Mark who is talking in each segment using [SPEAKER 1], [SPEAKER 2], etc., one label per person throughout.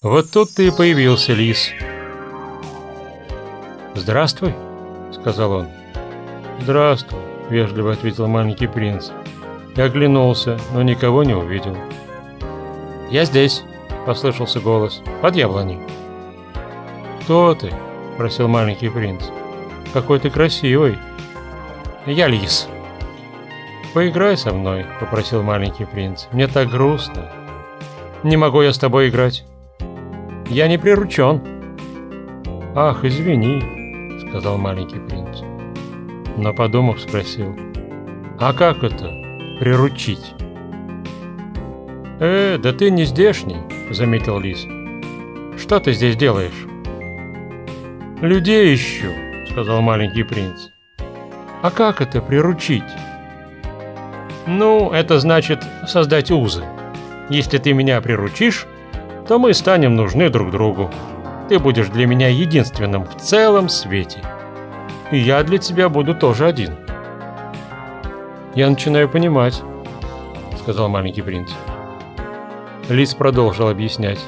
[SPEAKER 1] Вот тут-то и появился лис. «Здравствуй», — сказал он. «Здравствуй», — вежливо ответил маленький принц. Я оглянулся, но никого не увидел. «Я здесь», — послышался голос, — «под яблоней». «Кто ты?» — спросил маленький принц. «Какой ты красивый». «Я лис». «Поиграй со мной», — попросил маленький принц. «Мне так грустно». «Не могу я с тобой играть». Я не приручен. Ах, извини, сказал маленький принц. Но подумав, спросил. А как это? Приручить? Э, да ты не здешний, заметил лис. Что ты здесь делаешь? Людей ищу, сказал маленький принц. А как это приручить? Ну, это значит создать узы. Если ты меня приручишь, то мы станем нужны друг другу. Ты будешь для меня единственным в целом свете. И я для тебя буду тоже один. Я начинаю понимать, сказал маленький принц. Лис продолжил объяснять.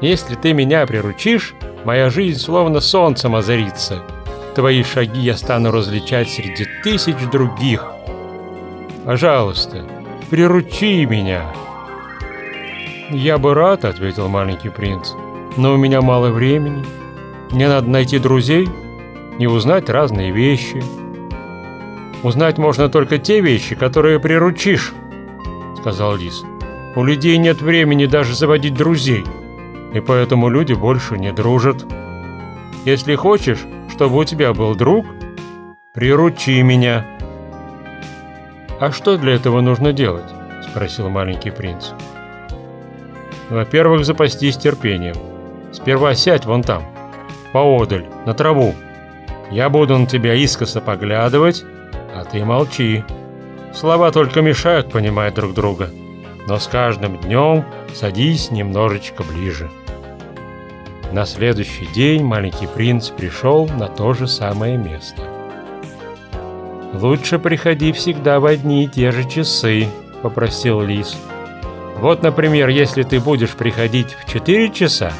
[SPEAKER 1] Если ты меня приручишь, моя жизнь словно солнцем озарится. Твои шаги я стану различать среди тысяч других. Пожалуйста, приручи меня. «Я бы рад», — ответил маленький принц, — «но у меня мало времени. Мне надо найти друзей и узнать разные вещи. Узнать можно только те вещи, которые приручишь», — сказал лис. «У людей нет времени даже заводить друзей, и поэтому люди больше не дружат. Если хочешь, чтобы у тебя был друг, приручи меня». «А что для этого нужно делать?» — спросил маленький принц. Во-первых, запастись терпением. Сперва сядь вон там, поодаль, на траву. Я буду на тебя искоса поглядывать, а ты молчи. Слова только мешают понимать друг друга. Но с каждым днем садись немножечко ближе. На следующий день маленький принц пришел на то же самое место. «Лучше приходи всегда в одни и те же часы», — попросил лис. Вот, например, если ты будешь приходить в 4 часа,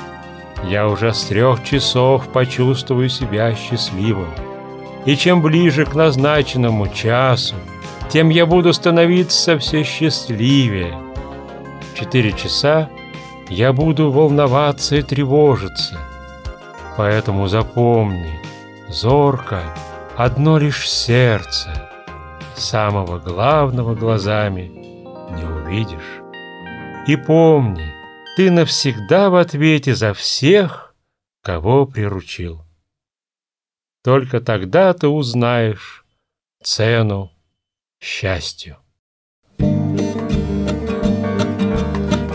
[SPEAKER 1] я уже с трех часов почувствую себя счастливым. И чем ближе к назначенному часу, тем я буду становиться все счастливее. В 4 часа я буду волноваться и тревожиться. Поэтому запомни, зорко, одно лишь сердце, самого главного глазами не увидишь. И помни, ты навсегда в ответе за всех, кого приручил. Только тогда ты узнаешь цену счастью.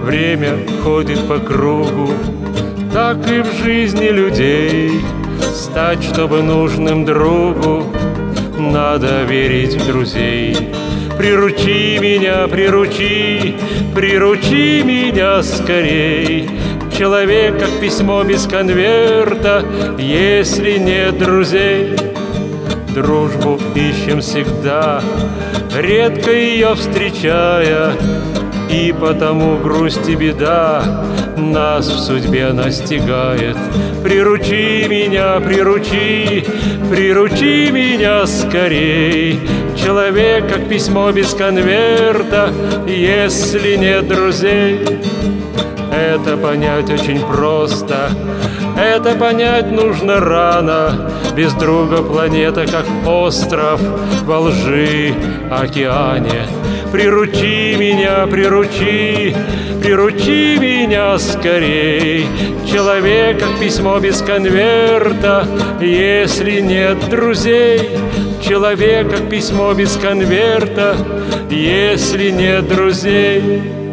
[SPEAKER 1] Время ходит по кругу, так и в жизни людей. Стать, чтобы нужным другу, надо верить в друзей. Приручи меня, приручи, приручи меня скорей. Человек, как письмо без конверта, если нет друзей. Дружбу ищем всегда, редко ее встречая, и потому грусть и беда нас в судьбе настигает. Приручи меня, приручи, приручи меня скорей. Человек, как письмо без конверта, если нет друзей. Это понять очень просто, это понять нужно рано. Без друга планета, как остров во лжи океане. Приручи меня, приручи, приручи меня скорей. Человек, как письмо без конверта, если нет друзей. Человек, как письмо без конверта, если нет друзей.